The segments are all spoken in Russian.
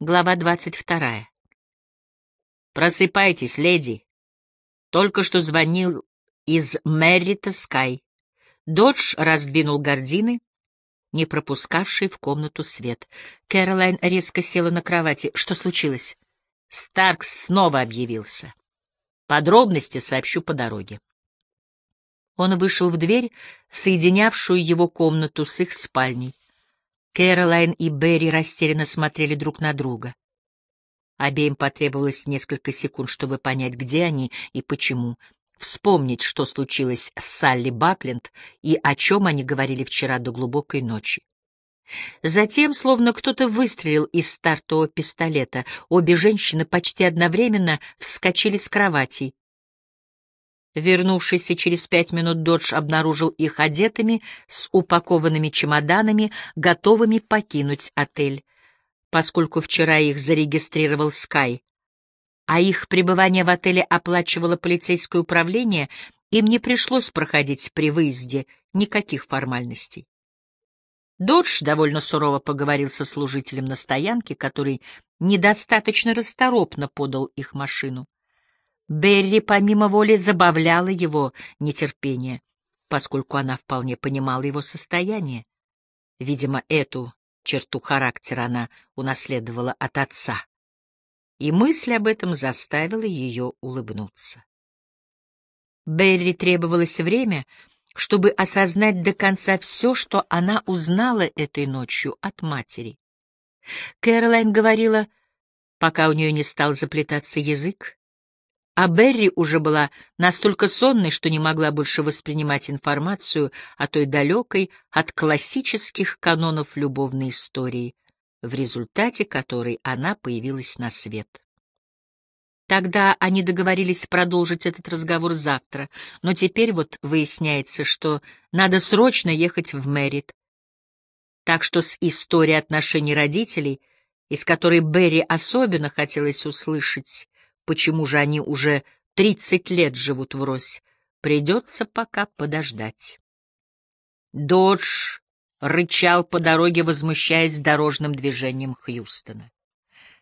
Глава двадцать вторая. «Просыпайтесь, леди!» Только что звонил из Меррита Скай. Додж раздвинул гардины, не пропускавшие в комнату свет. Кэролайн резко села на кровати. Что случилось? Старкс снова объявился. Подробности сообщу по дороге. Он вышел в дверь, соединявшую его комнату с их спальней. Кэролайн и Берри растерянно смотрели друг на друга. Обеим потребовалось несколько секунд, чтобы понять, где они и почему, вспомнить, что случилось с Салли Бакленд и о чем они говорили вчера до глубокой ночи. Затем, словно кто-то выстрелил из стартового пистолета, обе женщины почти одновременно вскочили с кроватей. Вернувшийся через пять минут Додж обнаружил их одетыми, с упакованными чемоданами, готовыми покинуть отель, поскольку вчера их зарегистрировал Скай, а их пребывание в отеле оплачивало полицейское управление, им не пришлось проходить при выезде никаких формальностей. Додж довольно сурово поговорил со служителем на стоянке, который недостаточно расторопно подал их машину. Берри помимо воли забавляла его нетерпение, поскольку она вполне понимала его состояние. Видимо, эту черту характера она унаследовала от отца. И мысль об этом заставила ее улыбнуться. Берри требовалось время, чтобы осознать до конца все, что она узнала этой ночью от матери. Кэролайн говорила, пока у нее не стал заплетаться язык, а Берри уже была настолько сонной, что не могла больше воспринимать информацию о той далекой от классических канонов любовной истории, в результате которой она появилась на свет. Тогда они договорились продолжить этот разговор завтра, но теперь вот выясняется, что надо срочно ехать в Мэрит. Так что с историей отношений родителей, из которой Берри особенно хотелось услышать, почему же они уже тридцать лет живут врозь, придется пока подождать. Додж рычал по дороге, возмущаясь дорожным движением Хьюстона.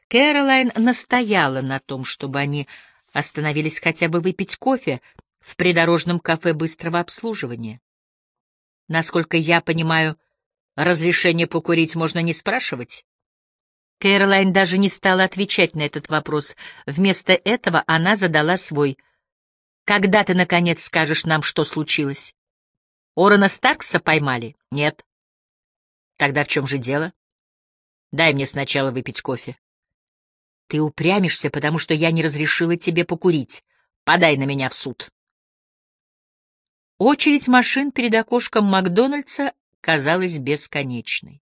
Кэролайн настояла на том, чтобы они остановились хотя бы выпить кофе в придорожном кафе быстрого обслуживания. Насколько я понимаю, разрешение покурить можно не спрашивать? Кэролайн даже не стала отвечать на этот вопрос. Вместо этого она задала свой. «Когда ты, наконец, скажешь нам, что случилось? Орона Старкса поймали? Нет. Тогда в чем же дело? Дай мне сначала выпить кофе. Ты упрямишься, потому что я не разрешила тебе покурить. Подай на меня в суд. Очередь машин перед окошком Макдональдса казалась бесконечной.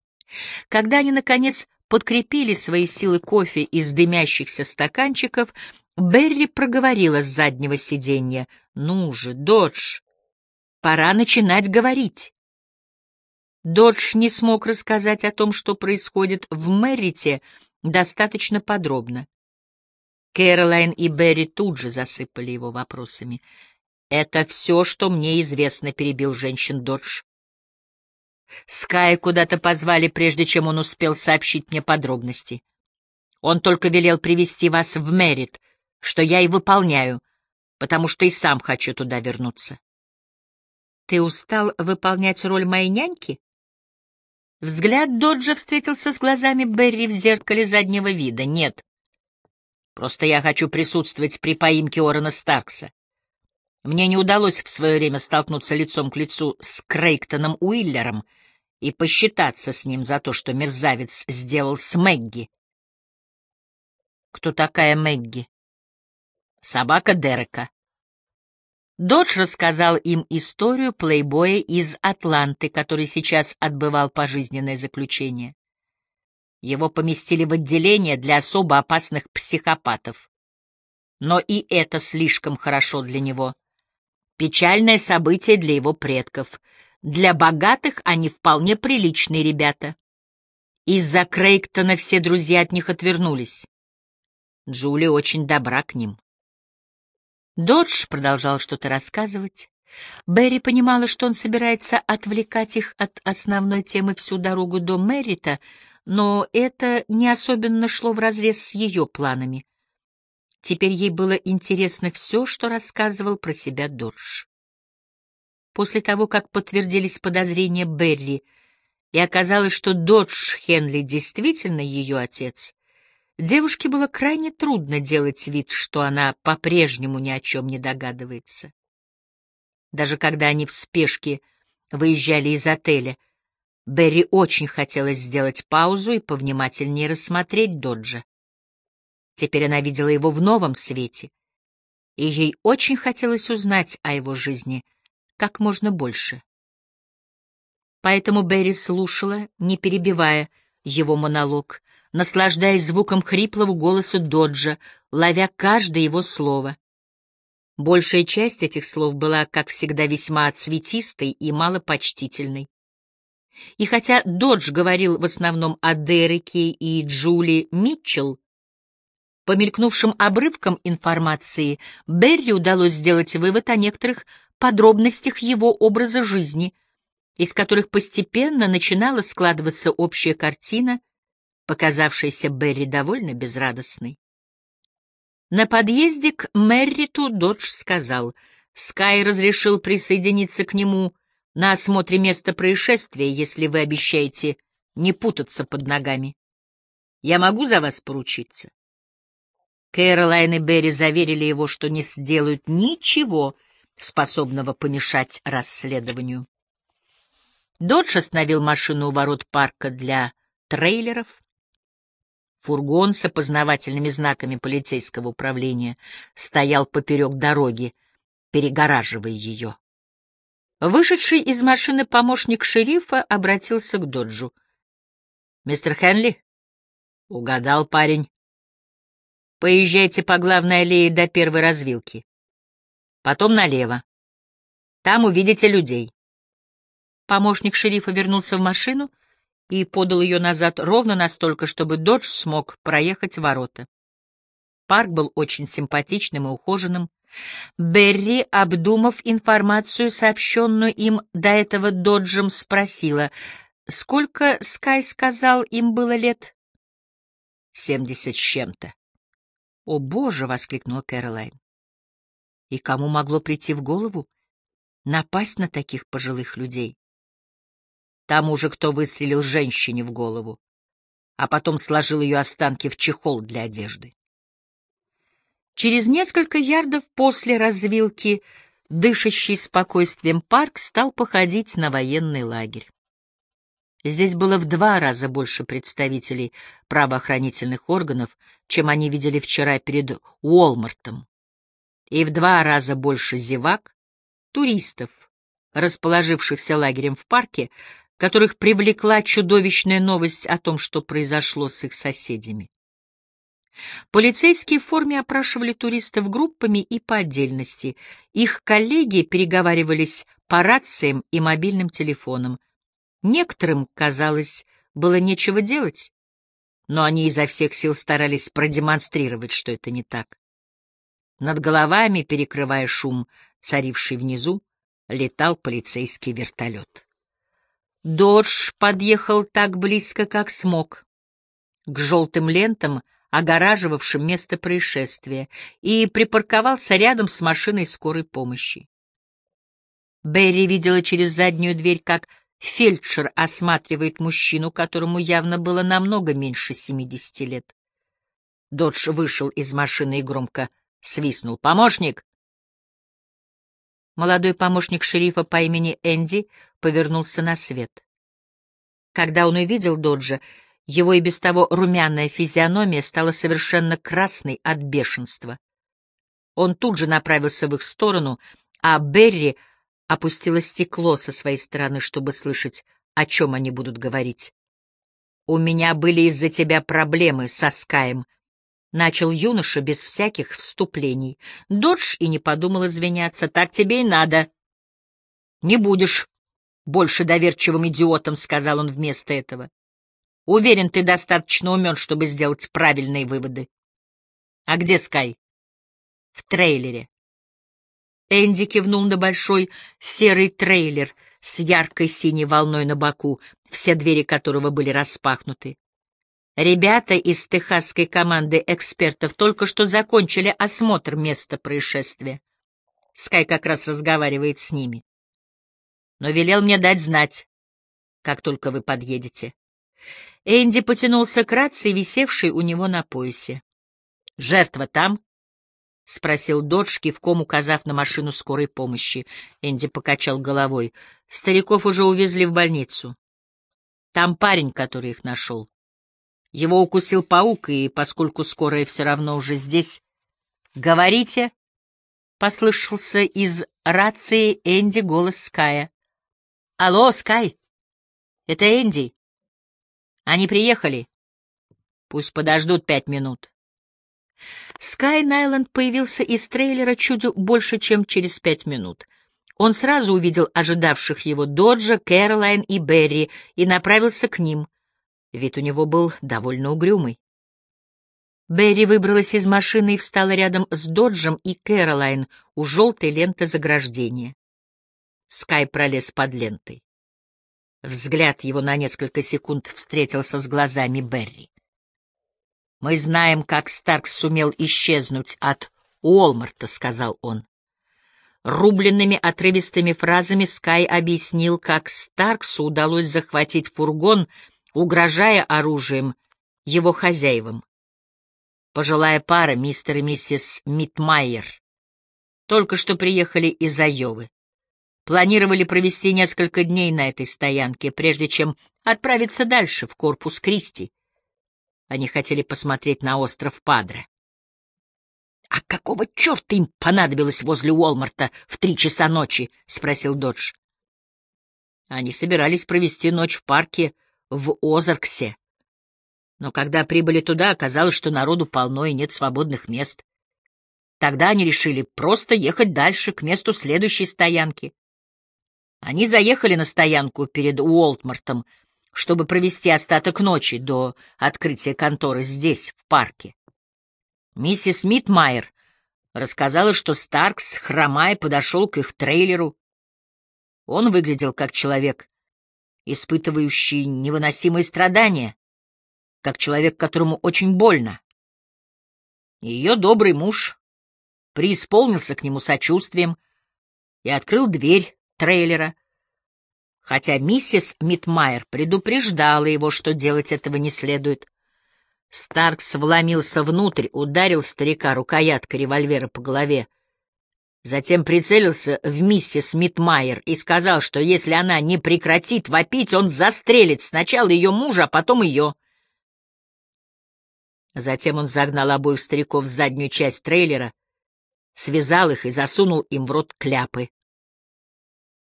Когда они, наконец, подкрепили свои силы кофе из дымящихся стаканчиков, Берри проговорила с заднего сиденья. «Ну же, Додж, пора начинать говорить». Додж не смог рассказать о том, что происходит в Мэрите, достаточно подробно. Кэролайн и Берри тут же засыпали его вопросами. «Это все, что мне известно», — перебил женщин Додж. Скай куда-то позвали, прежде чем он успел сообщить мне подробности. Он только велел привести вас в Мерит, что я и выполняю, потому что и сам хочу туда вернуться. Ты устал выполнять роль моей няньки? Взгляд Доджа встретился с глазами Берри в зеркале заднего вида. Нет. Просто я хочу присутствовать при поимке Орена Старкса. Мне не удалось в свое время столкнуться лицом к лицу с Крейктоном Уиллером — и посчитаться с ним за то, что мерзавец сделал с Мэгги. Кто такая Мэгги? Собака Дерека. Додж рассказал им историю плейбоя из Атланты, который сейчас отбывал пожизненное заключение. Его поместили в отделение для особо опасных психопатов. Но и это слишком хорошо для него. Печальное событие для его предков — для богатых они вполне приличные ребята. Из-за Крейгтона все друзья от них отвернулись. Джули очень добра к ним. Додж продолжал что-то рассказывать. Берри понимала, что он собирается отвлекать их от основной темы всю дорогу до Мэрита, но это не особенно шло вразрез с ее планами. Теперь ей было интересно все, что рассказывал про себя Додж. После того, как подтвердились подозрения Берри, и оказалось, что Додж Хенли действительно ее отец, девушке было крайне трудно делать вид, что она по-прежнему ни о чем не догадывается. Даже когда они в спешке выезжали из отеля, Берри очень хотелось сделать паузу и повнимательнее рассмотреть Доджа. Теперь она видела его в новом свете, и ей очень хотелось узнать о его жизни как можно больше. Поэтому Берри слушала, не перебивая его монолог, наслаждаясь звуком хриплого голоса Доджа, ловя каждое его слово. Большая часть этих слов была, как всегда, весьма цветистой и малопочтительной. И хотя Додж говорил в основном о Дереке и Джули Митчелл, по мелькнувшим обрывкам информации Берри удалось сделать вывод о некоторых подробностях его образа жизни, из которых постепенно начинала складываться общая картина, показавшаяся Берри довольно безрадостной. На подъезде к Мерриту Додж сказал, Скай разрешил присоединиться к нему на осмотре места происшествия, если вы обещаете не путаться под ногами. Я могу за вас поручиться? Кэролайн и Берри заверили его, что не сделают ничего, способного помешать расследованию. Додж остановил машину у ворот парка для трейлеров. Фургон с опознавательными знаками полицейского управления стоял поперек дороги, перегораживая ее. Вышедший из машины помощник шерифа обратился к Доджу. — Мистер Хенли? — Угадал парень. — Поезжайте по главной аллее до первой развилки. Потом налево. Там увидите людей. Помощник шерифа вернулся в машину и подал ее назад ровно настолько, чтобы Додж смог проехать ворота. Парк был очень симпатичным и ухоженным. Берри, обдумав информацию, сообщенную им до этого Доджем, спросила, сколько, Скай сказал, им было лет? «Семьдесят с чем-то». «О, Боже!» — воскликнула Кэролайн. «И кому могло прийти в голову напасть на таких пожилых людей?» Тому же, кто выстрелил женщине в голову, а потом сложил ее останки в чехол для одежды. Через несколько ярдов после развилки дышащий спокойствием парк стал походить на военный лагерь. Здесь было в два раза больше представителей правоохранительных органов, чем они видели вчера перед Уолмартом, и в два раза больше зевак, туристов, расположившихся лагерем в парке, которых привлекла чудовищная новость о том, что произошло с их соседями. Полицейские в форме опрашивали туристов группами и по отдельности. Их коллеги переговаривались по рациям и мобильным телефонам. Некоторым, казалось, было нечего делать, но они изо всех сил старались продемонстрировать, что это не так. Над головами, перекрывая шум, царивший внизу, летал полицейский вертолет. Додж подъехал так близко, как смог, к желтым лентам, огораживавшим место происшествия, и припарковался рядом с машиной скорой помощи. Берри видела через заднюю дверь, как фельдшер осматривает мужчину, которому явно было намного меньше семидесяти лет. Додж вышел из машины и громко свистнул. «Помощник!» Молодой помощник шерифа по имени Энди повернулся на свет. Когда он увидел Доджа, его и без того румяная физиономия стала совершенно красной от бешенства. Он тут же направился в их сторону, а Берри опустила стекло со своей стороны, чтобы слышать, о чем они будут говорить. «У меня были из-за тебя проблемы со Скаем», — начал юноша без всяких вступлений. Додж и не подумал извиняться. «Так тебе и надо». «Не будешь больше доверчивым идиотом», — сказал он вместо этого. «Уверен, ты достаточно умен, чтобы сделать правильные выводы». «А где Скай?» «В трейлере». Энди кивнул на большой серый трейлер с яркой синей волной на боку, все двери которого были распахнуты. Ребята из техасской команды экспертов только что закончили осмотр места происшествия. Скай как раз разговаривает с ними. Но велел мне дать знать, как только вы подъедете. Энди потянулся к рации, висевшей у него на поясе. «Жертва там?» — спросил Додж, кивком указав на машину скорой помощи. Энди покачал головой. «Стариков уже увезли в больницу. Там парень, который их нашел. Его укусил паук, и поскольку скорая все равно уже здесь... «Говорите?» — послышался из рации Энди голос Ская. «Алло, Скай! Это Энди. Они приехали. Пусть подождут пять минут». Скай Найланд появился из трейлера чуть больше, чем через пять минут. Он сразу увидел ожидавших его Доджа, Кэролайн и Берри и направился к ним. Вид у него был довольно угрюмый. Берри выбралась из машины и встала рядом с Доджем и Кэролайн у желтой ленты заграждения. Скай пролез под лентой. Взгляд его на несколько секунд встретился с глазами Берри. «Мы знаем, как Старкс сумел исчезнуть от Уолмарта», — сказал он. Рубленными отрывистыми фразами Скай объяснил, как Старксу удалось захватить фургон, угрожая оружием его хозяевам. Пожилая пара, мистер и миссис Митмайер, только что приехали из Айовы. Планировали провести несколько дней на этой стоянке, прежде чем отправиться дальше, в корпус Кристи. Они хотели посмотреть на остров Падре. «А какого черта им понадобилось возле Уолмарта в три часа ночи?» — спросил Додж. Они собирались провести ночь в парке в Озарксе. Но когда прибыли туда, оказалось, что народу полно и нет свободных мест. Тогда они решили просто ехать дальше, к месту следующей стоянки. Они заехали на стоянку перед Уолтмартом — чтобы провести остаток ночи до открытия конторы здесь, в парке. Миссис Митмайер рассказала, что Старкс, хромая, подошел к их трейлеру. Он выглядел как человек, испытывающий невыносимые страдания, как человек, которому очень больно. Ее добрый муж преисполнился к нему сочувствием и открыл дверь трейлера, хотя миссис Митмайер предупреждала его, что делать этого не следует. Старкс вломился внутрь, ударил старика рукояткой револьвера по голове, затем прицелился в миссис Митмайер и сказал, что если она не прекратит вопить, он застрелит сначала ее мужа, а потом ее. Затем он загнал обоих стариков в заднюю часть трейлера, связал их и засунул им в рот кляпы.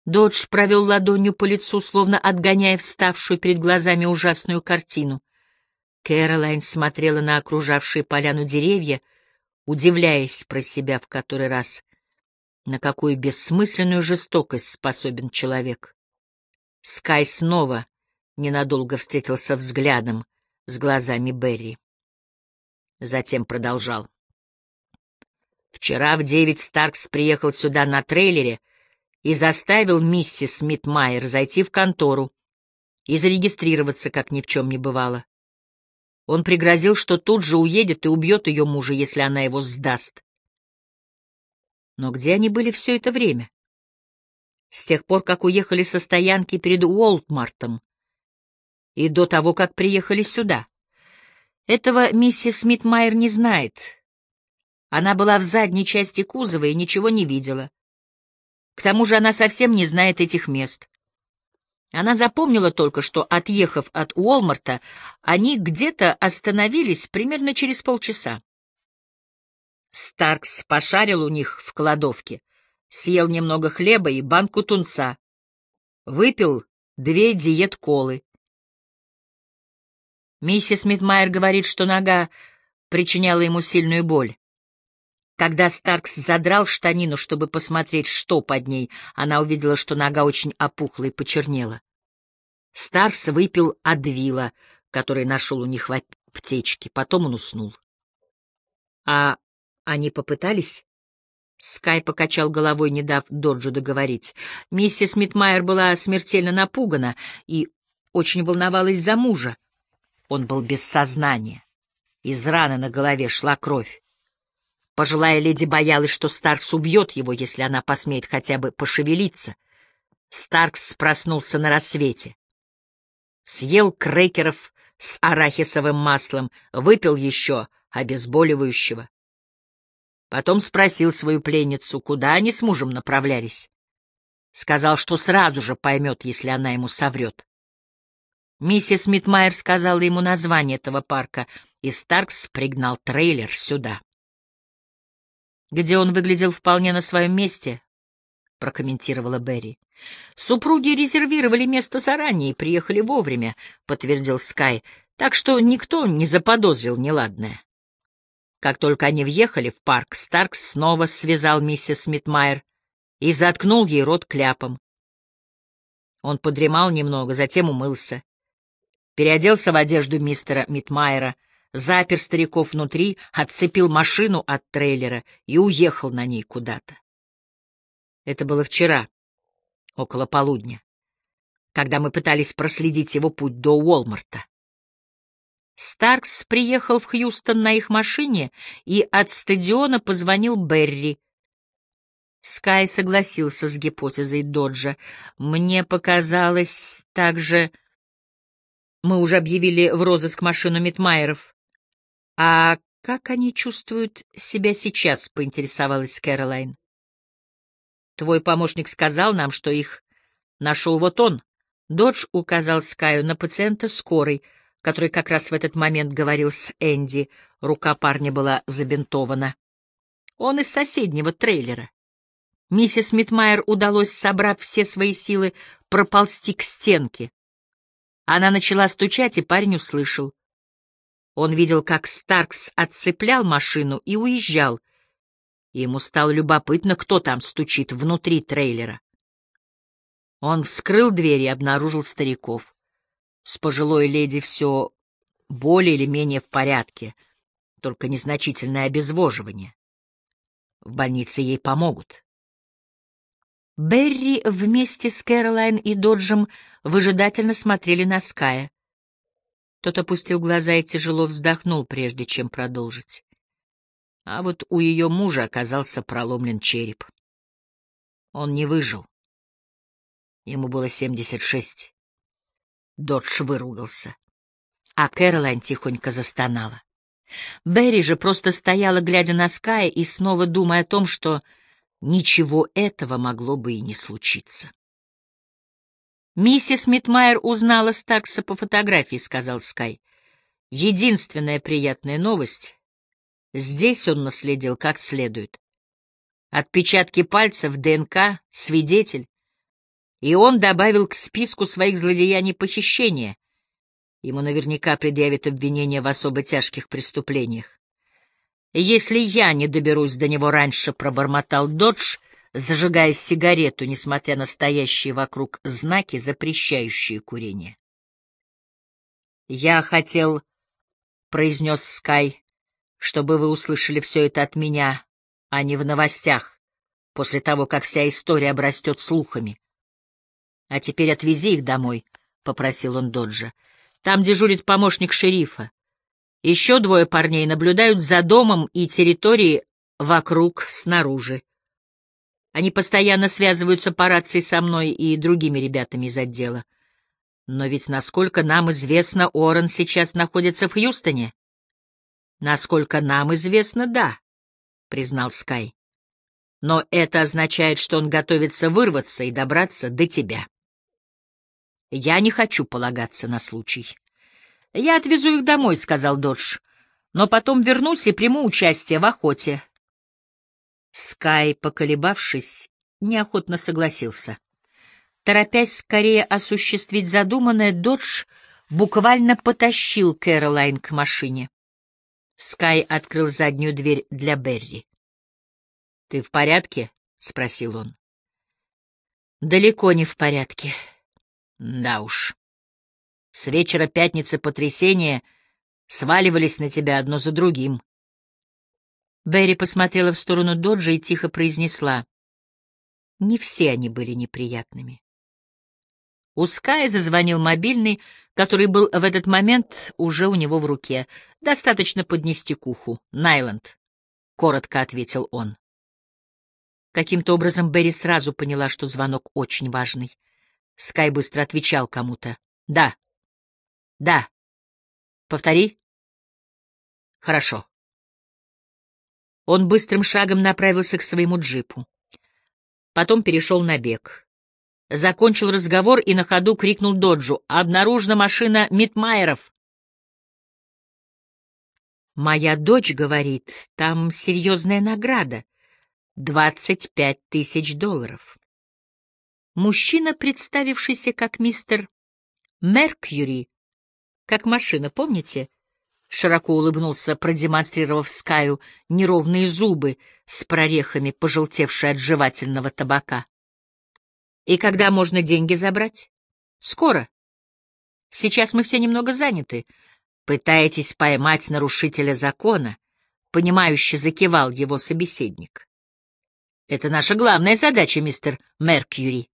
Додж провел ладонью по лицу, словно отгоняя вставшую перед глазами ужасную картину. Кэролайн смотрела на окружавшие поляну деревья, удивляясь про себя в который раз, на какую бессмысленную жестокость способен человек. Скай снова ненадолго встретился взглядом с глазами Берри. Затем продолжал. Вчера в девять Старкс приехал сюда на трейлере — и заставил миссис Смитмайер зайти в контору и зарегистрироваться, как ни в чем не бывало. Он пригрозил, что тут же уедет и убьет ее мужа, если она его сдаст. Но где они были все это время? С тех пор, как уехали со стоянки перед Уолтмартом и до того, как приехали сюда. Этого миссис Смитмайер не знает. Она была в задней части кузова и ничего не видела. К тому же она совсем не знает этих мест. Она запомнила только, что, отъехав от Уолмарта, они где-то остановились примерно через полчаса. Старкс пошарил у них в кладовке, съел немного хлеба и банку тунца, выпил две диет-колы. Миссис Митмайер говорит, что нога причиняла ему сильную боль. Когда Старкс задрал штанину, чтобы посмотреть, что под ней, она увидела, что нога очень опухла и почернела. Старкс выпил адвила, который нашел у них в аптечке, потом он уснул. — А они попытались? Скай покачал головой, не дав Доджу договорить. Миссис Митмайер была смертельно напугана и очень волновалась за мужа. Он был без сознания. Из раны на голове шла кровь. Пожилая леди боялась, что Старкс убьет его, если она посмеет хотя бы пошевелиться. Старкс проснулся на рассвете. Съел крекеров с арахисовым маслом, выпил еще обезболивающего. Потом спросил свою пленницу, куда они с мужем направлялись. Сказал, что сразу же поймет, если она ему соврет. Миссис Митмайер сказала ему название этого парка, и Старкс пригнал трейлер сюда. Где он выглядел вполне на своем месте, прокомментировала Берри. Супруги резервировали место заранее и приехали вовремя, подтвердил Скай, так что никто не заподозрил неладное. Как только они въехали в парк, Старкс снова связал миссис Митмайер и заткнул ей рот кляпом. Он подремал немного, затем умылся. Переоделся в одежду мистера Митмайера, запер стариков внутри, отцепил машину от трейлера и уехал на ней куда-то. Это было вчера, около полудня, когда мы пытались проследить его путь до Уолмарта. Старкс приехал в Хьюстон на их машине и от стадиона позвонил Берри. Скай согласился с гипотезой Доджа. Мне показалось также... Мы уже объявили в розыск машину Митмайеров. А как они чувствуют себя сейчас, поинтересовалась Кэролайн. Твой помощник сказал нам, что их нашел вот он. Додж указал Скаю на пациента скорой, который как раз в этот момент говорил с Энди. Рука парня была забинтована. Он из соседнего трейлера. Миссис Митмайер удалось, собрав все свои силы, проползти к стенке. Она начала стучать, и парень услышал. Он видел, как Старкс отцеплял машину и уезжал — Ему стало любопытно, кто там стучит внутри трейлера. Он вскрыл дверь и обнаружил стариков. С пожилой леди все более или менее в порядке, только незначительное обезвоживание. В больнице ей помогут. Берри вместе с Кэролайн и Доджем выжидательно смотрели на Ская. Тот опустил глаза и тяжело вздохнул, прежде чем продолжить. А вот у ее мужа оказался проломлен череп. Он не выжил. Ему было семьдесят шесть. Додж выругался. А Кэролайн тихонько застонала. Берри же просто стояла, глядя на Ская и снова думая о том, что ничего этого могло бы и не случиться. «Миссис Митмайер узнала Старкса по фотографии», — сказал Скай. «Единственная приятная новость Здесь он наследил как следует. Отпечатки пальцев, ДНК, свидетель. И он добавил к списку своих злодеяний похищения. Ему наверняка предъявят обвинение в особо тяжких преступлениях. «Если я не доберусь до него раньше», — пробормотал Додж, зажигая сигарету, несмотря на стоящие вокруг знаки, запрещающие курение. «Я хотел», — произнес Скай, чтобы вы услышали все это от меня, а не в новостях, после того, как вся история обрастет слухами. — А теперь отвези их домой, — попросил он Доджа. — Там дежурит помощник шерифа. Еще двое парней наблюдают за домом и территорией вокруг, снаружи. Они постоянно связываются по рации со мной и другими ребятами из отдела. Но ведь, насколько нам известно, Орен сейчас находится в Хьюстоне. Насколько нам известно, да, признал Скай. Но это означает, что он готовится вырваться и добраться до тебя. Я не хочу полагаться на случай. Я отвезу их домой, сказал Додж, но потом вернусь и приму участие в охоте. Скай, поколебавшись, неохотно согласился. Торопясь скорее осуществить задуманное, Додж буквально потащил Кэролайн к машине. Скай открыл заднюю дверь для Берри. «Ты в порядке?» — спросил он. «Далеко не в порядке. Да уж. С вечера пятницы потрясения сваливались на тебя одно за другим». Берри посмотрела в сторону Доджа и тихо произнесла. Не все они были неприятными. У Ская зазвонил мобильный, который был в этот момент уже у него в руке. «Достаточно поднести к уху. Найланд», — коротко ответил он. Каким-то образом Берри сразу поняла, что звонок очень важный. Скай быстро отвечал кому-то. «Да. Да. Повтори». «Хорошо». Он быстрым шагом направился к своему джипу. Потом перешел на бег. Закончил разговор и на ходу крикнул Доджу. «Обнаружена машина Митмайеров!» «Моя дочь говорит, там серьезная награда. Двадцать пять тысяч долларов». Мужчина, представившийся как мистер Меркьюри, как машина, помните? Широко улыбнулся, продемонстрировав Скаю неровные зубы с прорехами, пожелтевшие от жевательного табака. И когда можно деньги забрать? Скоро. Сейчас мы все немного заняты. Пытаетесь поймать нарушителя закона, понимающе закивал его собеседник. Это наша главная задача, мистер Меркьюри.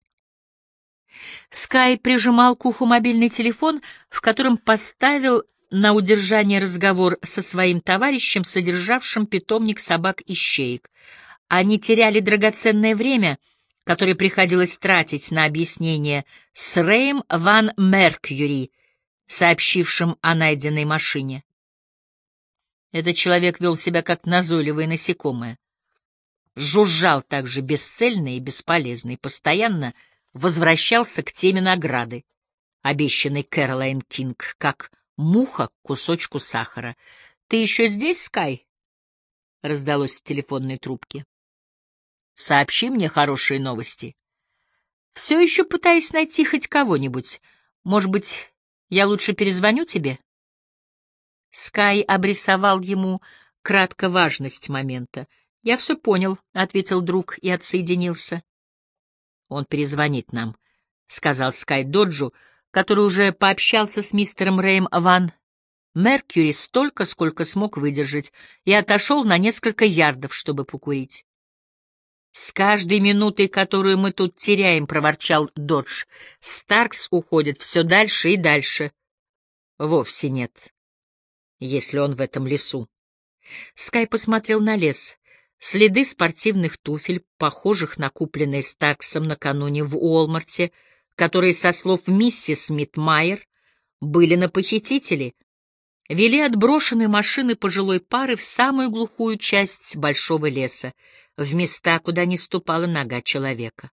Скай прижимал к уху мобильный телефон, в котором поставил на удержание разговор со своим товарищем, содержавшим питомник собак-ищеек. Они теряли драгоценное время — которое приходилось тратить на объяснение с Рэем Ван Меркьюри, сообщившим о найденной машине. Этот человек вел себя как назойливое насекомое. Жужжал также бесцельно и бесполезно, и постоянно возвращался к теме награды, обещанной Кэролайн Кинг, как муха к кусочку сахара. «Ты еще здесь, Скай?» — раздалось в телефонной трубке. Сообщи мне хорошие новости. Все еще пытаюсь найти хоть кого-нибудь. Может быть, я лучше перезвоню тебе? Скай обрисовал ему кратко важность момента. «Я все понял», — ответил друг и отсоединился. «Он перезвонит нам», — сказал Скай Доджу, который уже пообщался с мистером Рэем Ван Меркьюри столько, сколько смог выдержать, и отошел на несколько ярдов, чтобы покурить. «С каждой минутой, которую мы тут теряем», — проворчал Додж, — «Старкс уходит все дальше и дальше». «Вовсе нет, если он в этом лесу». Скай посмотрел на лес. Следы спортивных туфель, похожих на купленные Старксом накануне в Уолмарте, которые, со слов миссис Митмайер, были на похитителе, вели от брошенной машины пожилой пары в самую глухую часть большого леса — в места, куда не ступала нога человека.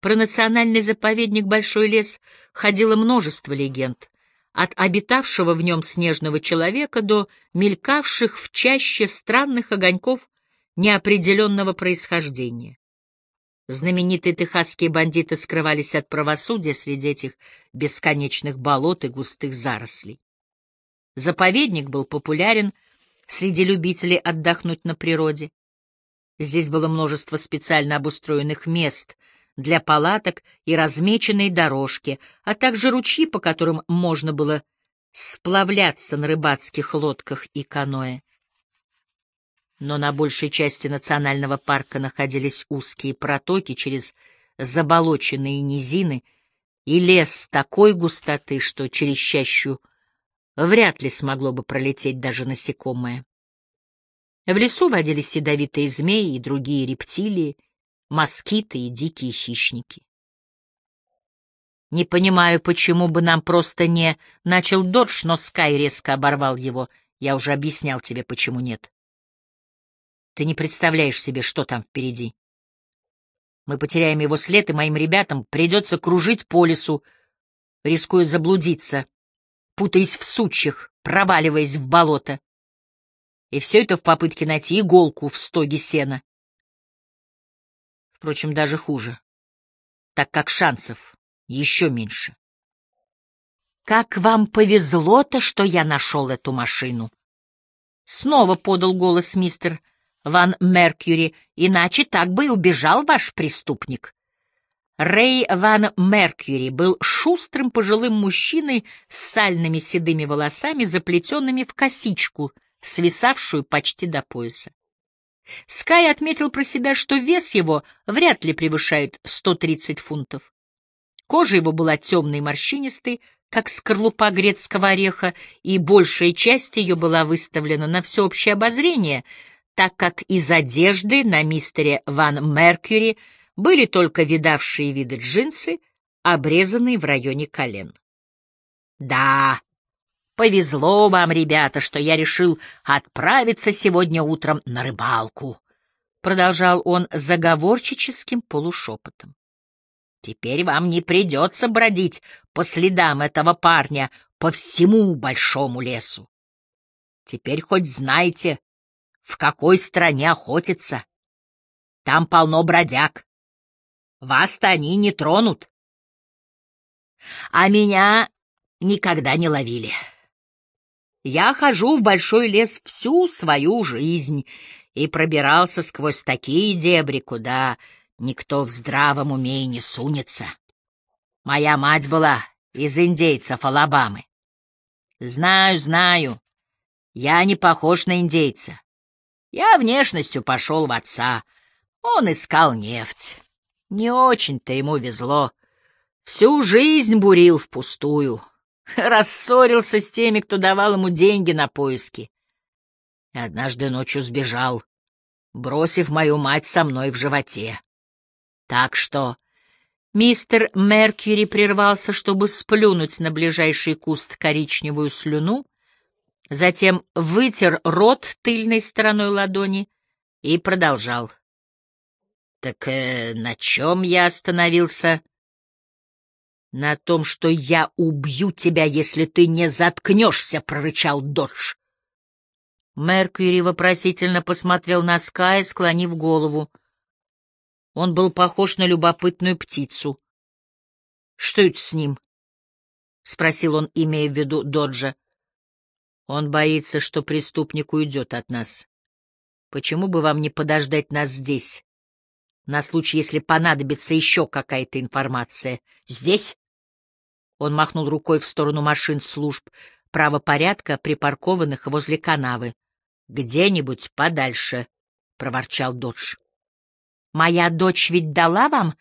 Про национальный заповедник Большой лес ходило множество легенд, от обитавшего в нем снежного человека до мелькавших в чаще странных огоньков неопределенного происхождения. Знаменитые техасские бандиты скрывались от правосудия среди этих бесконечных болот и густых зарослей. Заповедник был популярен среди любителей отдохнуть на природе. Здесь было множество специально обустроенных мест для палаток и размеченные дорожки, а также ручьи, по которым можно было сплавляться на рыбацких лодках и каноэ. Но на большей части национального парка находились узкие протоки через заболоченные низины и лес такой густоты, что через чащу вряд ли смогло бы пролететь даже насекомое. В лесу водились ядовитые змеи и другие рептилии, москиты и дикие хищники. «Не понимаю, почему бы нам просто не...» — начал Додж, но Скай резко оборвал его. «Я уже объяснял тебе, почему нет. Ты не представляешь себе, что там впереди. Мы потеряем его след, и моим ребятам придется кружить по лесу, рискуя заблудиться, путаясь в сучьях, проваливаясь в болото. И все это в попытке найти иголку в стоге сена. Впрочем, даже хуже, так как шансов еще меньше. «Как вам повезло-то, что я нашел эту машину!» Снова подал голос мистер Ван Меркьюри, иначе так бы и убежал ваш преступник. Рэй Ван Меркьюри был шустрым пожилым мужчиной с сальными седыми волосами, заплетенными в косичку — свисавшую почти до пояса. Скай отметил про себя, что вес его вряд ли превышает 130 фунтов. Кожа его была темной и морщинистой, как скорлупа грецкого ореха, и большая часть ее была выставлена на всеобщее обозрение, так как из одежды на мистере Ван Меркьюри были только видавшие виды джинсы, обрезанные в районе колен. Да, повезло вам, ребята, что я решил отправиться сегодня утром на рыбалку, продолжал он заговорчическим полушепотом. Теперь вам не придется бродить по следам этого парня по всему большому лесу. Теперь хоть знаете, в какой стране охотиться. Там полно бродяг. Вас-то они не тронут. А меня никогда не ловили. Я хожу в большой лес всю свою жизнь и пробирался сквозь такие дебри, куда никто в здравом уме не сунется. Моя мать была из индейцев Алабамы. Знаю, знаю, я не похож на индейца. Я внешностью пошел в отца. Он искал нефть. Не очень-то ему везло. Всю жизнь бурил впустую. Рассорился с теми, кто давал ему деньги на поиски. И однажды ночью сбежал, бросив мою мать со мной в животе. Так что мистер Меркьюри прервался, чтобы сплюнуть на ближайший куст коричневую слюну, затем вытер рот тыльной стороной ладони и продолжал. — Так э, на чем я остановился? — На том, что я убью тебя, если ты не заткнешься, — прорычал Додж. Меркьюри вопросительно посмотрел на Скай, склонив голову. — он был похож на любопытную птицу. — Что это с ним? — спросил он, имея в виду Доджа. — Он боится, что преступник уйдет от нас. Почему бы вам не подождать нас здесь? На случай, если понадобится еще какая-то информация. Здесь? Он махнул рукой в сторону машин служб правопорядка, припаркованных возле канавы. Где-нибудь подальше, — проворчал Додж. Моя дочь ведь дала вам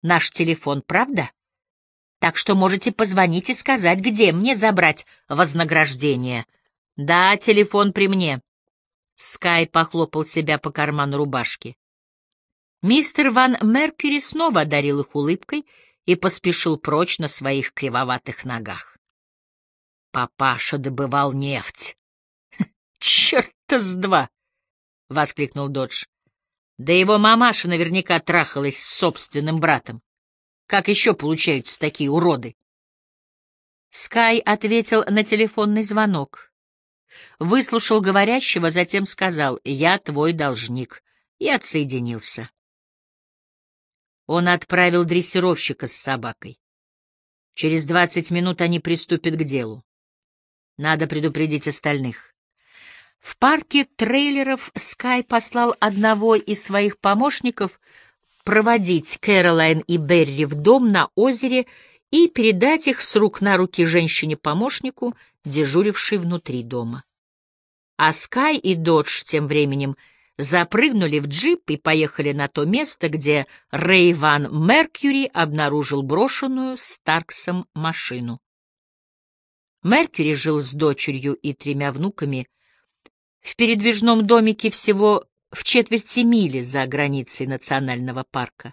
наш телефон, правда? Так что можете позвонить и сказать, где мне забрать вознаграждение. Да, телефон при мне. Скай похлопал себя по карману рубашки. Мистер Ван Меркьюри снова одарил их улыбкой и поспешил прочь на своих кривоватых ногах. Папаша добывал нефть. — Черт-то с два! — воскликнул Додж. Да его мамаша наверняка трахалась с собственным братом. Как еще получаются такие уроды? Скай ответил на телефонный звонок. Выслушал говорящего, затем сказал «Я твой должник» и отсоединился. Он отправил дрессировщика с собакой. Через двадцать минут они приступят к делу. Надо предупредить остальных. В парке трейлеров Скай послал одного из своих помощников проводить Кэролайн и Берри в дом на озере и передать их с рук на руки женщине-помощнику, дежурившей внутри дома. А Скай и Додж тем временем запрыгнули в джип и поехали на то место, где Рэй Ван Меркьюри обнаружил брошенную Старксом машину. Меркьюри жил с дочерью и тремя внуками — в передвижном домике всего в четверти мили за границей национального парка.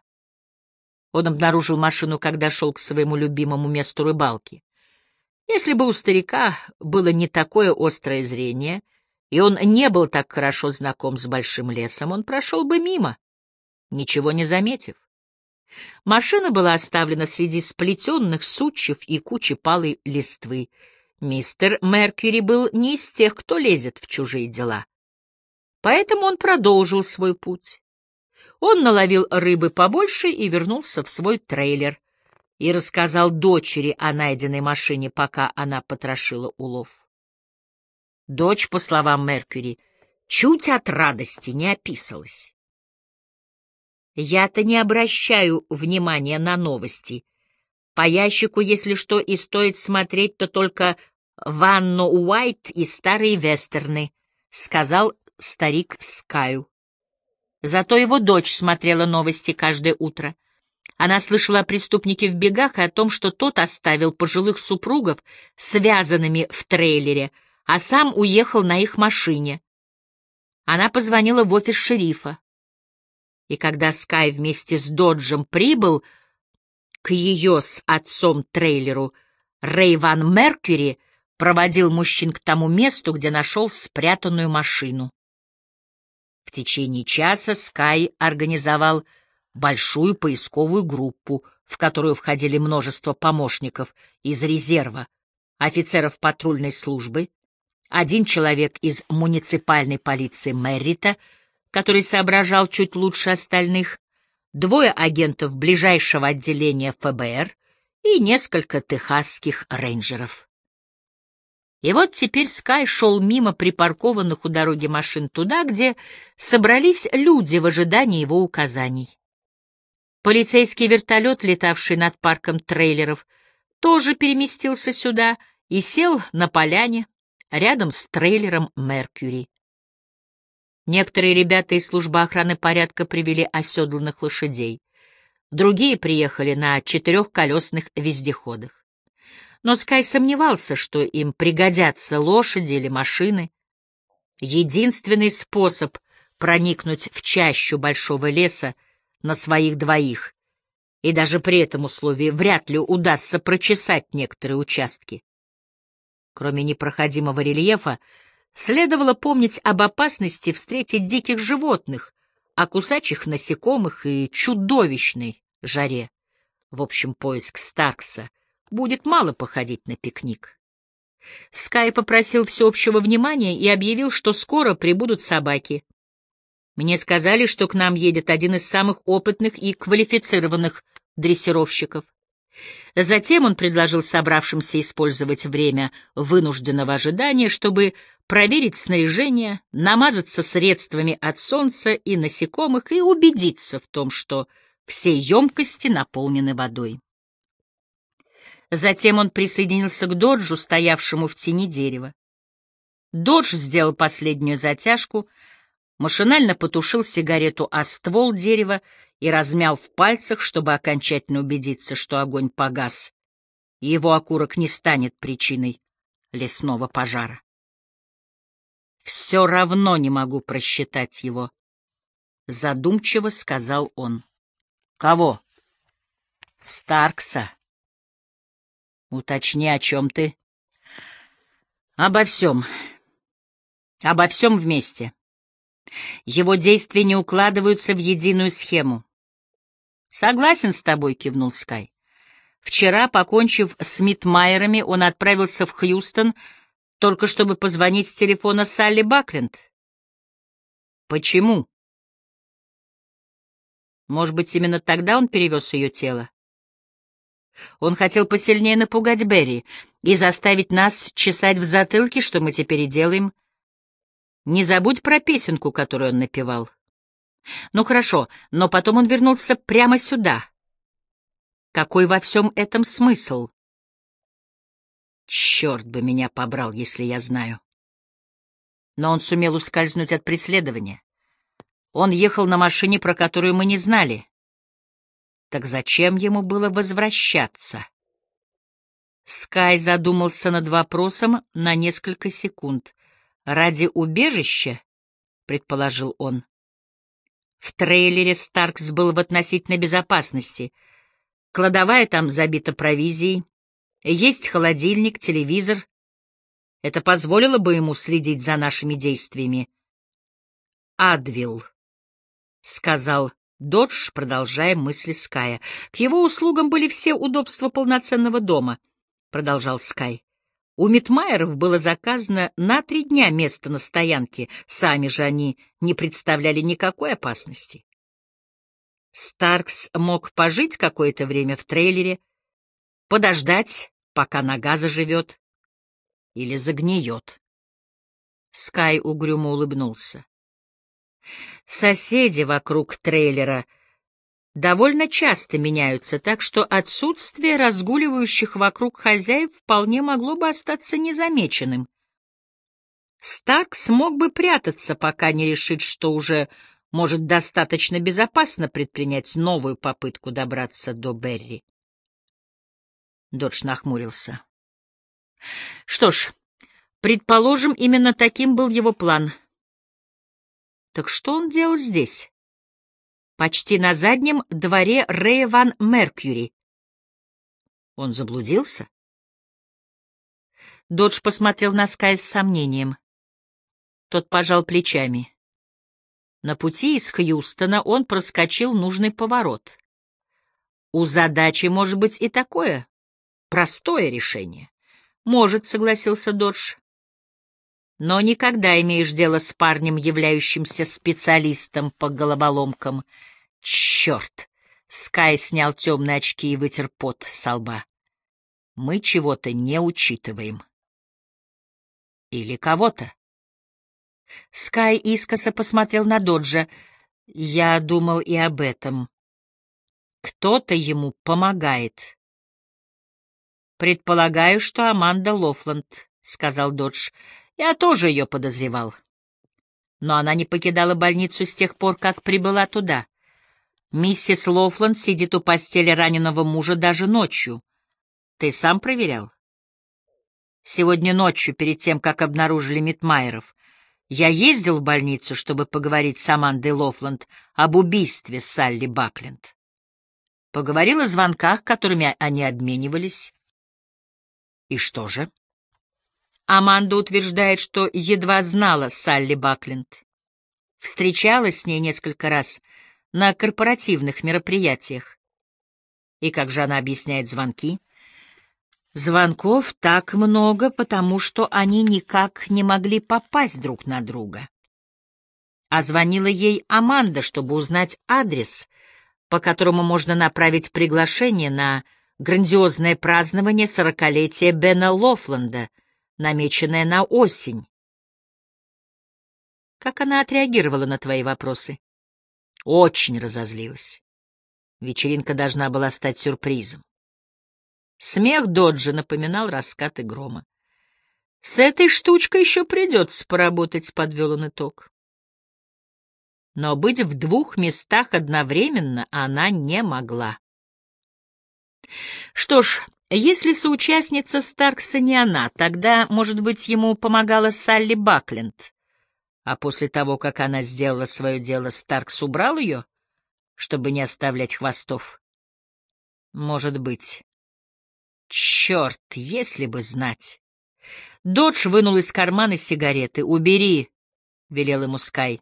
Он обнаружил машину, когда шел к своему любимому месту рыбалки. Если бы у старика было не такое острое зрение, и он не был так хорошо знаком с большим лесом, он прошел бы мимо, ничего не заметив. Машина была оставлена среди сплетенных сучьев и кучи палой листвы, Мистер Меркьюри был не из тех, кто лезет в чужие дела. Поэтому он продолжил свой путь. Он наловил рыбы побольше и вернулся в свой трейлер и рассказал дочери о найденной машине, пока она потрошила улов. Дочь, по словам Меркьюри, чуть от радости не описалась. Я-то не обращаю внимания на новости. По ящику, если что и стоит смотреть, то только Ванну Уайт и старые вестерны, — сказал старик Скаю. Зато его дочь смотрела новости каждое утро. Она слышала о преступнике в бегах и о том, что тот оставил пожилых супругов связанными в трейлере, а сам уехал на их машине. Она позвонила в офис шерифа. И когда Скай вместе с Доджем прибыл к ее с отцом трейлеру, Рэй Ван Меркьюри проводил мужчин к тому месту, где нашел спрятанную машину. В течение часа Скай организовал большую поисковую группу, в которую входили множество помощников из резерва, офицеров патрульной службы, один человек из муниципальной полиции Меррита, который соображал чуть лучше остальных, двое агентов ближайшего отделения ФБР и несколько техасских рейнджеров. И вот теперь Скай шел мимо припаркованных у дороги машин туда, где собрались люди в ожидании его указаний. Полицейский вертолет, летавший над парком трейлеров, тоже переместился сюда и сел на поляне рядом с трейлером «Меркьюри». Некоторые ребята из службы охраны порядка привели оседланных лошадей. Другие приехали на четырехколесных вездеходах. Но Скай сомневался, что им пригодятся лошади или машины. Единственный способ проникнуть в чащу большого леса на своих двоих, и даже при этом условии вряд ли удастся прочесать некоторые участки. Кроме непроходимого рельефа, следовало помнить об опасности встретить диких животных, о кусачих насекомых и чудовищной жаре. В общем, поиск Старкса будет мало походить на пикник. Скай попросил всеобщего внимания и объявил, что скоро прибудут собаки. Мне сказали, что к нам едет один из самых опытных и квалифицированных дрессировщиков. Затем он предложил собравшимся использовать время вынужденного ожидания, чтобы проверить снаряжение, намазаться средствами от солнца и насекомых и убедиться в том, что все емкости наполнены водой. Затем он присоединился к Доджу, стоявшему в тени дерева. Додж сделал последнюю затяжку, машинально потушил сигарету о ствол дерева и размял в пальцах, чтобы окончательно убедиться, что огонь погас, и его окурок не станет причиной лесного пожара. «Все равно не могу просчитать его», — задумчиво сказал он. «Кого?» «Старкса». Уточни, о чем ты. Обо всем. Обо всем вместе. Его действия не укладываются в единую схему. Согласен с тобой, кивнул Скай. Вчера, покончив с Митмайерами, он отправился в Хьюстон, только чтобы позвонить с телефона Салли Бакленд. Почему? Может быть, именно тогда он перевез ее тело? Он хотел посильнее напугать Берри и заставить нас чесать в затылке, что мы теперь и делаем. Не забудь про песенку, которую он напевал. Ну хорошо, но потом он вернулся прямо сюда. Какой во всем этом смысл? Черт бы меня побрал, если я знаю. Но он сумел ускользнуть от преследования. Он ехал на машине, про которую мы не знали. Так зачем ему было возвращаться? Скай задумался над вопросом на несколько секунд. «Ради убежища?» — предположил он. В трейлере Старкс был в относительной безопасности. Кладовая там забита провизией. Есть холодильник, телевизор. Это позволило бы ему следить за нашими действиями. «Адвилл», — сказал Додж, продолжая мысли Ская. К его услугам были все удобства полноценного дома, продолжал Скай. У Митмайеров было заказано на три дня место на стоянке, сами же они не представляли никакой опасности. Старкс мог пожить какое-то время в трейлере, подождать, пока нога заживет или загниет. Скай угрюмо улыбнулся. Соседи вокруг трейлера довольно часто меняются, так что отсутствие разгуливающих вокруг хозяев вполне могло бы остаться незамеченным. Старк смог бы прятаться, пока не решит, что уже может, достаточно безопасно предпринять новую попытку добраться до Берри. Додж нахмурился. Что ж, предположим, именно таким был его план. Так что он делал здесь? Почти на заднем дворе Рэя Ван Меркьюри. Он заблудился? Додж посмотрел на Скай с сомнением. Тот пожал плечами. На пути из Хьюстона он проскочил нужный поворот. У задачи может быть и такое простое решение. Может, согласился Додж. Но никогда имеешь дело с парнем, являющимся специалистом по головоломкам. Черт! Скай снял темные очки и вытер пот со лба. Мы чего-то не учитываем. Или кого-то. Скай искоса посмотрел на Доджа. Я думал и об этом. Кто-то ему помогает. Предполагаю, что Аманда Лофланд, — сказал Додж. Я тоже ее подозревал. Но она не покидала больницу с тех пор, как прибыла туда. Миссис Лофланд сидит у постели раненого мужа даже ночью. Ты сам проверял? Сегодня ночью, перед тем, как обнаружили Митмайеров, я ездил в больницу, чтобы поговорить с Амандой Лофланд об убийстве Салли Бакленд. Поговорил о звонках, которыми они обменивались. И что же? Аманда утверждает, что едва знала Салли Бакленд. Встречалась с ней несколько раз на корпоративных мероприятиях. И как же она объясняет звонки? Звонков так много, потому что они никак не могли попасть друг на друга. А звонила ей Аманда, чтобы узнать адрес, по которому можно направить приглашение на грандиозное празднование сорокалетия Бена Лофланда, намеченное на осень. Как она отреагировала на твои вопросы? Очень разозлилась. Вечеринка должна была стать сюрпризом. Смех Доджа напоминал раскаты грома. «С этой штучкой еще придется поработать», — подвел он итог. Но быть в двух местах одновременно она не могла. Что ж, если соучастница Старкса не она, тогда, может быть, ему помогала Салли Бакленд. А после того, как она сделала свое дело, Старкс убрал ее, чтобы не оставлять хвостов? Может быть. Черт, если бы знать. Додж вынул из кармана сигареты. «Убери», — велел ему Скай.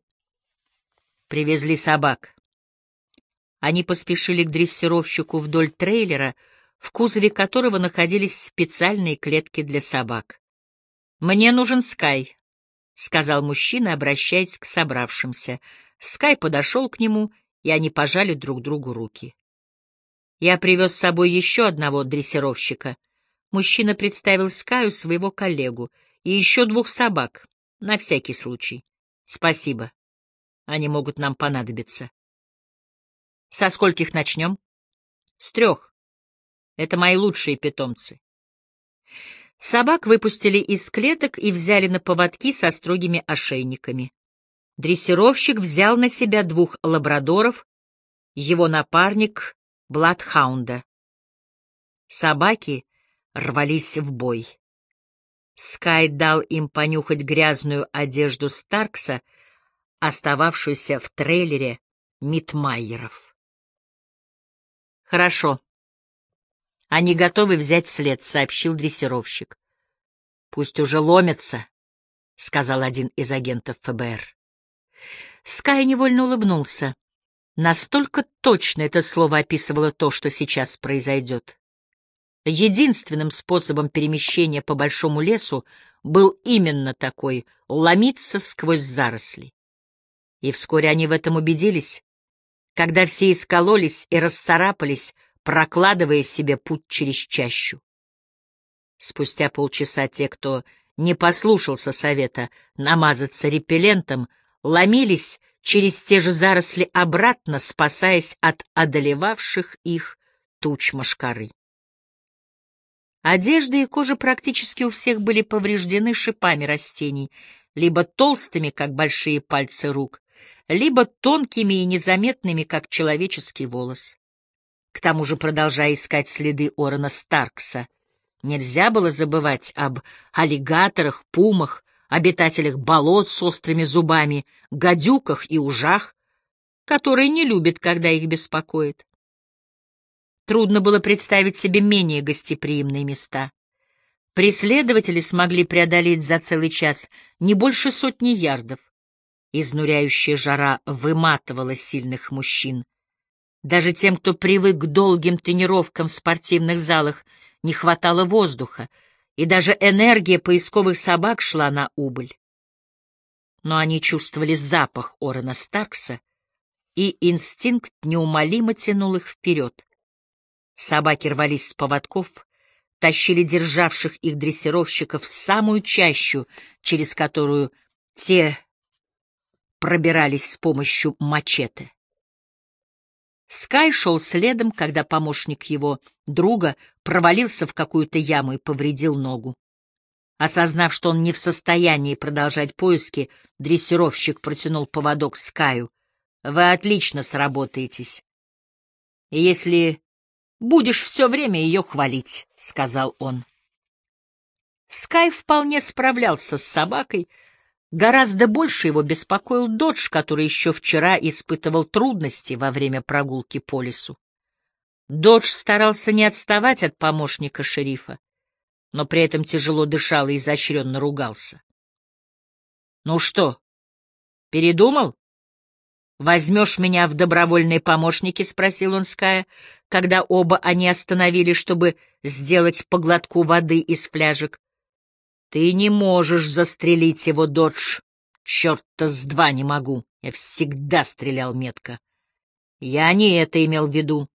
Привезли собак. Они поспешили к дрессировщику вдоль трейлера, в кузове которого находились специальные клетки для собак. «Мне нужен Скай», — сказал мужчина, обращаясь к собравшимся. Скай подошел к нему, и они пожали друг другу руки. Я привез с собой еще одного дрессировщика. Мужчина представил Скаю своего коллегу и еще двух собак, на всякий случай. Спасибо. Они могут нам понадобиться. Со скольких начнем? С трех. Это мои лучшие питомцы. Собак выпустили из клеток и взяли на поводки со строгими ошейниками. Дрессировщик взял на себя двух лабрадоров, его напарник Бладхаунда. Собаки рвались в бой. Скай дал им понюхать грязную одежду Старкса, остававшуюся в трейлере Митмайеров. «Хорошо. Они готовы взять след», — сообщил дрессировщик. «Пусть уже ломятся», — сказал один из агентов ФБР. Скай невольно улыбнулся. Настолько точно это слово описывало то, что сейчас произойдет. Единственным способом перемещения по большому лесу был именно такой — ломиться сквозь заросли. И вскоре они в этом убедились, когда все искололись и расцарапались, прокладывая себе путь через чащу. Спустя полчаса те, кто не послушался совета намазаться репеллентом, ломились через те же заросли обратно, спасаясь от одолевавших их туч мошкары. Одежда и кожа практически у всех были повреждены шипами растений, либо толстыми, как большие пальцы рук, либо тонкими и незаметными, как человеческий волос. К тому же, продолжая искать следы Орена Старкса, нельзя было забывать об аллигаторах, пумах, обитателях болот с острыми зубами, гадюках и ужах, которые не любят, когда их беспокоит. Трудно было представить себе менее гостеприимные места. Преследователи смогли преодолеть за целый час не больше сотни ярдов. Изнуряющая жара выматывала сильных мужчин. Даже тем, кто привык к долгим тренировкам в спортивных залах, не хватало воздуха, и даже энергия поисковых собак шла на убыль. Но они чувствовали запах Орена Старкса, и инстинкт неумолимо тянул их вперед. Собаки рвались с поводков, тащили державших их дрессировщиков в самую чащу, через которую те пробирались с помощью мачете. Скай шел следом, когда помощник его друга провалился в какую-то яму и повредил ногу. Осознав, что он не в состоянии продолжать поиски, дрессировщик протянул поводок Скаю. «Вы отлично сработаетесь. Если Будешь все время ее хвалить, — сказал он. Скай вполне справлялся с собакой. Гораздо больше его беспокоил Додж, который еще вчера испытывал трудности во время прогулки по лесу. Додж старался не отставать от помощника шерифа, но при этом тяжело дышал и изощренно ругался. — Ну что, передумал? «Возьмешь меня в добровольные помощники?» — спросил он Ская, когда оба они остановились, чтобы сделать поглотку воды из фляжек. «Ты не можешь застрелить его, Додж. Черт-то с два не могу. Я всегда стрелял метко. Я не это имел в виду».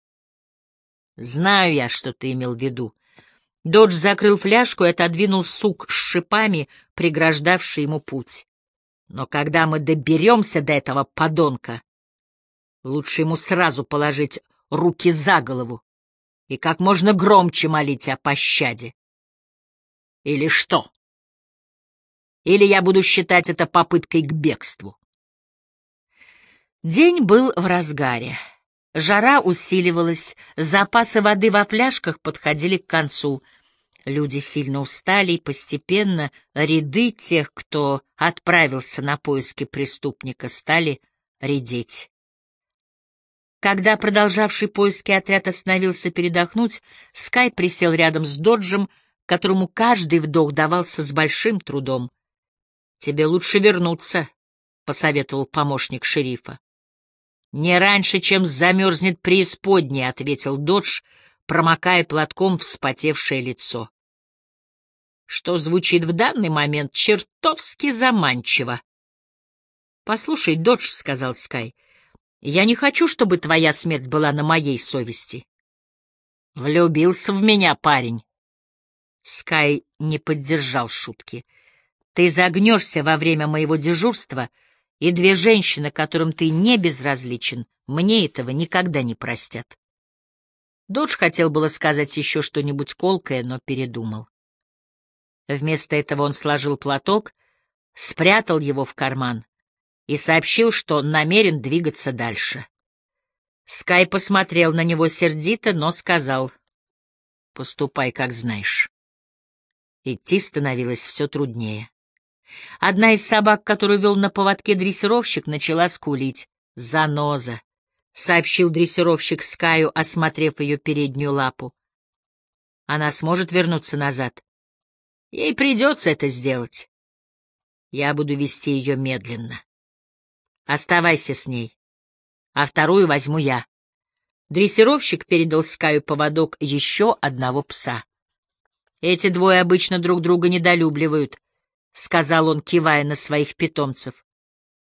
«Знаю я, что ты имел в виду». Додж закрыл фляжку и отодвинул сук с шипами, преграждавший ему путь. Но когда мы доберемся до этого подонка, лучше ему сразу положить руки за голову и как можно громче молить о пощаде. Или что? Или я буду считать это попыткой к бегству? День был в разгаре. Жара усиливалась, запасы воды во фляжках подходили к концу — Люди сильно устали, и постепенно ряды тех, кто отправился на поиски преступника, стали редеть. Когда продолжавший поиски отряд остановился передохнуть, Скай присел рядом с Доджем, которому каждый вдох давался с большим трудом. «Тебе лучше вернуться», — посоветовал помощник шерифа. «Не раньше, чем замерзнет преисподняя», — ответил Додж, промокая платком вспотевшее лицо. Что звучит в данный момент чертовски заманчиво. «Послушай, Додж», — сказал Скай, — «я не хочу, чтобы твоя смерть была на моей совести». «Влюбился в меня парень». Скай не поддержал шутки. «Ты загнешься во время моего дежурства, и две женщины, которым ты не безразличен, мне этого никогда не простят». Додж хотел было сказать еще что-нибудь колкое, но передумал. Вместо этого он сложил платок, спрятал его в карман и сообщил, что намерен двигаться дальше. Скай посмотрел на него сердито, но сказал, «Поступай, как знаешь». Идти становилось все труднее. Одна из собак, которую вел на поводке дрессировщик, начала скулить. «Заноза!» — сообщил дрессировщик Скаю, осмотрев ее переднюю лапу. «Она сможет вернуться назад?» «Ей придется это сделать. Я буду вести ее медленно. Оставайся с ней, а вторую возьму я». Дрессировщик передал Скаю поводок еще одного пса. «Эти двое обычно друг друга недолюбливают», — сказал он, кивая на своих питомцев.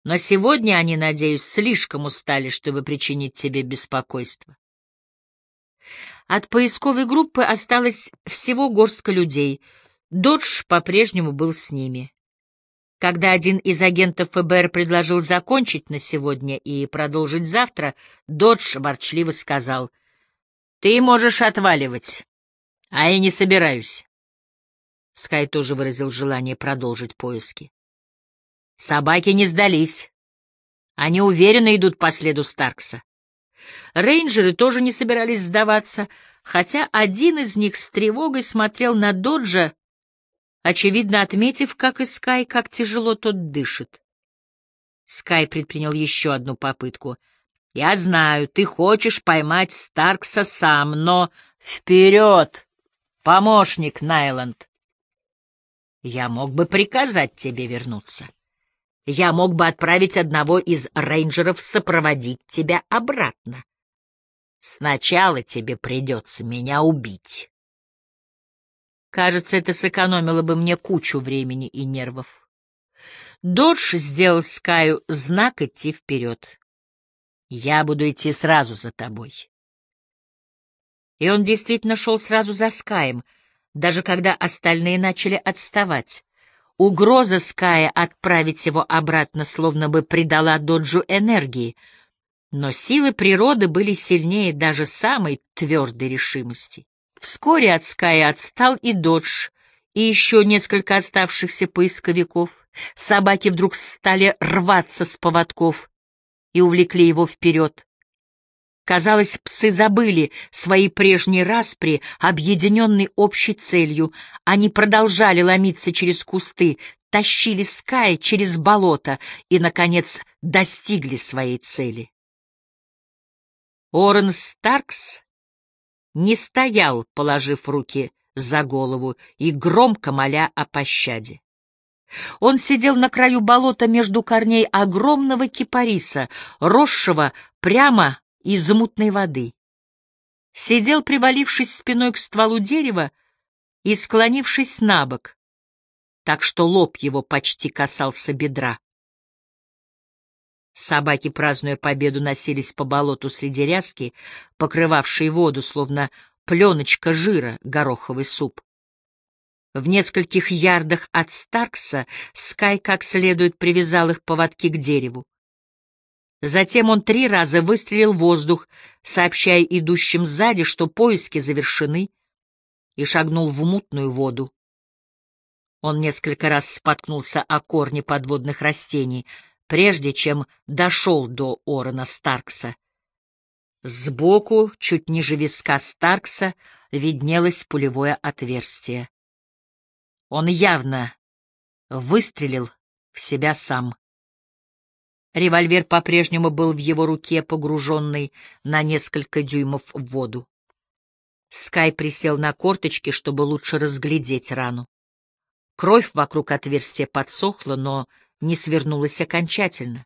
Но сегодня они, надеюсь, слишком устали, чтобы причинить тебе беспокойство. От поисковой группы осталось всего горстка людей. Додж по-прежнему был с ними. Когда один из агентов ФБР предложил закончить на сегодня и продолжить завтра, Додж ворчливо сказал, «Ты можешь отваливать, а я не собираюсь». Скай тоже выразил желание продолжить поиски. Собаки не сдались. Они уверенно идут по следу Старкса. Рейнджеры тоже не собирались сдаваться, хотя один из них с тревогой смотрел на Доджа, очевидно отметив, как и Скай, как тяжело тот дышит. Скай предпринял еще одну попытку. «Я знаю, ты хочешь поймать Старкса сам, но вперед, помощник Найланд! Я мог бы приказать тебе вернуться. Я мог бы отправить одного из рейнджеров сопроводить тебя обратно. Сначала тебе придется меня убить. Кажется, это сэкономило бы мне кучу времени и нервов. Додж сделал Скаю знак идти вперед. Я буду идти сразу за тобой. И он действительно шел сразу за Скаем, даже когда остальные начали отставать. Угроза Ская отправить его обратно словно бы придала Доджу энергии — но силы природы были сильнее даже самой твердой решимости. Вскоре от Ская отстал и Додж, и еще несколько оставшихся поисковиков. Собаки вдруг стали рваться с поводков и увлекли его вперед. Казалось, псы забыли свои прежние распри, объединенные общей целью. Они продолжали ломиться через кусты, тащили Скай через болото и, наконец, достигли своей цели. Орен Старкс не стоял, положив руки за голову и громко моля о пощаде. Он сидел на краю болота между корней огромного кипариса, росшего прямо из мутной воды. Сидел, привалившись спиной к стволу дерева и склонившись на бок, так что лоб его почти касался бедра. Собаки, празднуя победу, носились по болоту среди ряски, покрывавшей воду, словно пленочка жира, гороховый суп. В нескольких ярдах от Старкса Скай как следует привязал их поводки к дереву. Затем он три раза выстрелил в воздух, сообщая идущим сзади, что поиски завершены, и шагнул в мутную воду. Он несколько раз споткнулся о корни подводных растений — прежде чем дошел до Орена Старкса. Сбоку, чуть ниже виска Старкса, виднелось пулевое отверстие. Он явно выстрелил в себя сам. Револьвер по-прежнему был в его руке, погруженный на несколько дюймов в воду. Скай присел на корточки, чтобы лучше разглядеть рану. Кровь вокруг отверстия подсохла, но не свернулась окончательно.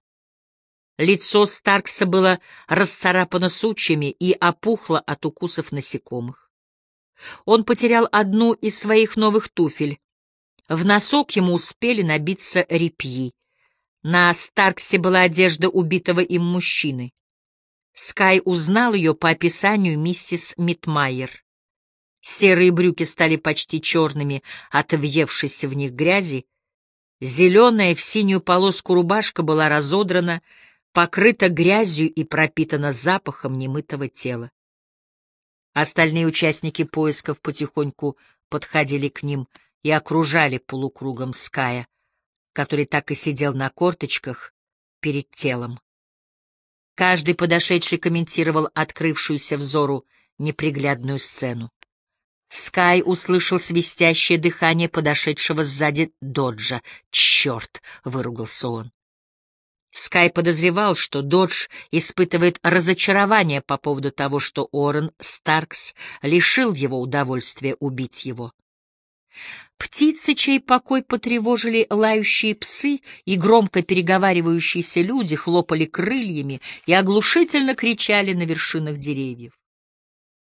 Лицо Старкса было расцарапано сучьями и опухло от укусов насекомых. Он потерял одну из своих новых туфель. В носок ему успели набиться репьи. На Старксе была одежда убитого им мужчины. Скай узнал ее по описанию миссис Митмайер. Серые брюки стали почти черными от въевшейся в них грязи, Зеленая в синюю полоску рубашка была разодрана, покрыта грязью и пропитана запахом немытого тела. Остальные участники поисков потихоньку подходили к ним и окружали полукругом Ская, который так и сидел на корточках перед телом. Каждый подошедший комментировал открывшуюся взору неприглядную сцену. Скай услышал свистящее дыхание подошедшего сзади Доджа. «Черт!» — выругался он. Скай подозревал, что Додж испытывает разочарование по поводу того, что Орен Старкс лишил его удовольствия убить его. Птицы, чей покой потревожили лающие псы и громко переговаривающиеся люди, хлопали крыльями и оглушительно кричали на вершинах деревьев.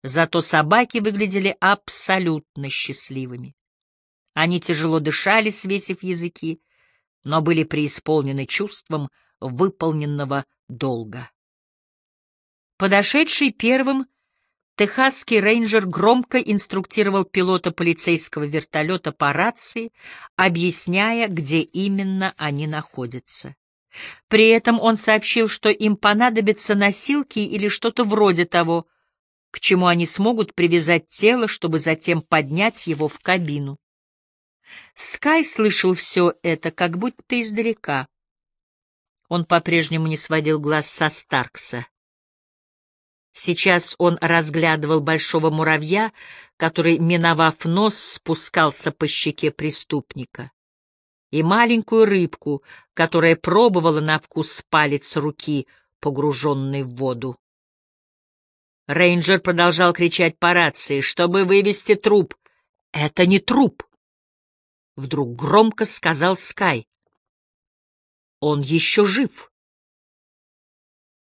Зато собаки выглядели абсолютно счастливыми. Они тяжело дышали, свесив языки, но были преисполнены чувством выполненного долга. Подошедший первым, техасский рейнджер громко инструктировал пилота полицейского вертолета по рации, объясняя, где именно они находятся. При этом он сообщил, что им понадобятся носилки или что-то вроде того, к чему они смогут привязать тело, чтобы затем поднять его в кабину. Скай слышал все это, как будто издалека. Он по-прежнему не сводил глаз со Старкса. Сейчас он разглядывал большого муравья, который, миновав нос, спускался по щеке преступника, и маленькую рыбку, которая пробовала на вкус палец руки, погруженной в воду. Рейнджер продолжал кричать по рации, чтобы вывести труп. «Это не труп!» Вдруг громко сказал Скай. «Он еще жив!»